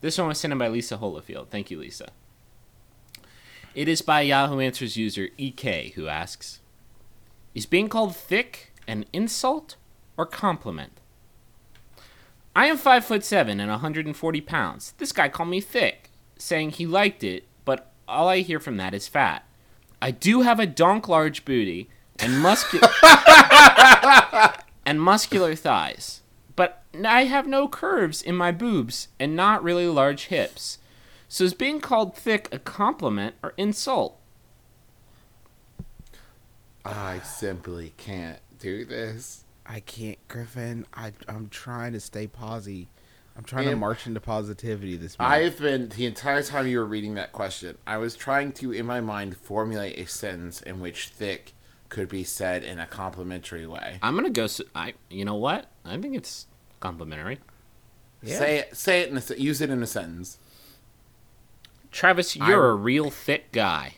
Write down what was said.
This one was sent in by Lisa Holofield. Thank you, Lisa. It is by Yahoo Answers user EK who asks Is being called thick an insult or compliment? I am 5 foot 7 and 140 pounds. This guy called me thick, saying he liked it, but all I hear from that is fat. I do have a donk large booty and muscular and muscular thighs, but I have no curves in my boobs and not really large hips. So is being called thick a compliment or insult? I simply can't do this. I can't, Griffin. I I'm trying to stay posy. I'm trying to march into positivity this month. I've been the entire time you were reading that question. I was trying to, in my mind, formulate a sentence in which "thick" could be said in a complimentary way. I'm gonna go. s I you know what? I think it's complimentary. Yeah. Say it. Say it in a. Use it in a sentence. Travis, you're a real thick guy.